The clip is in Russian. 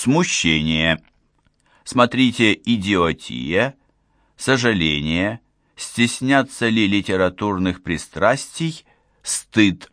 Смущение. Смотрите «Идиотия», «Сожаление», «Стесняться ли литературных пристрастий», «Стыд».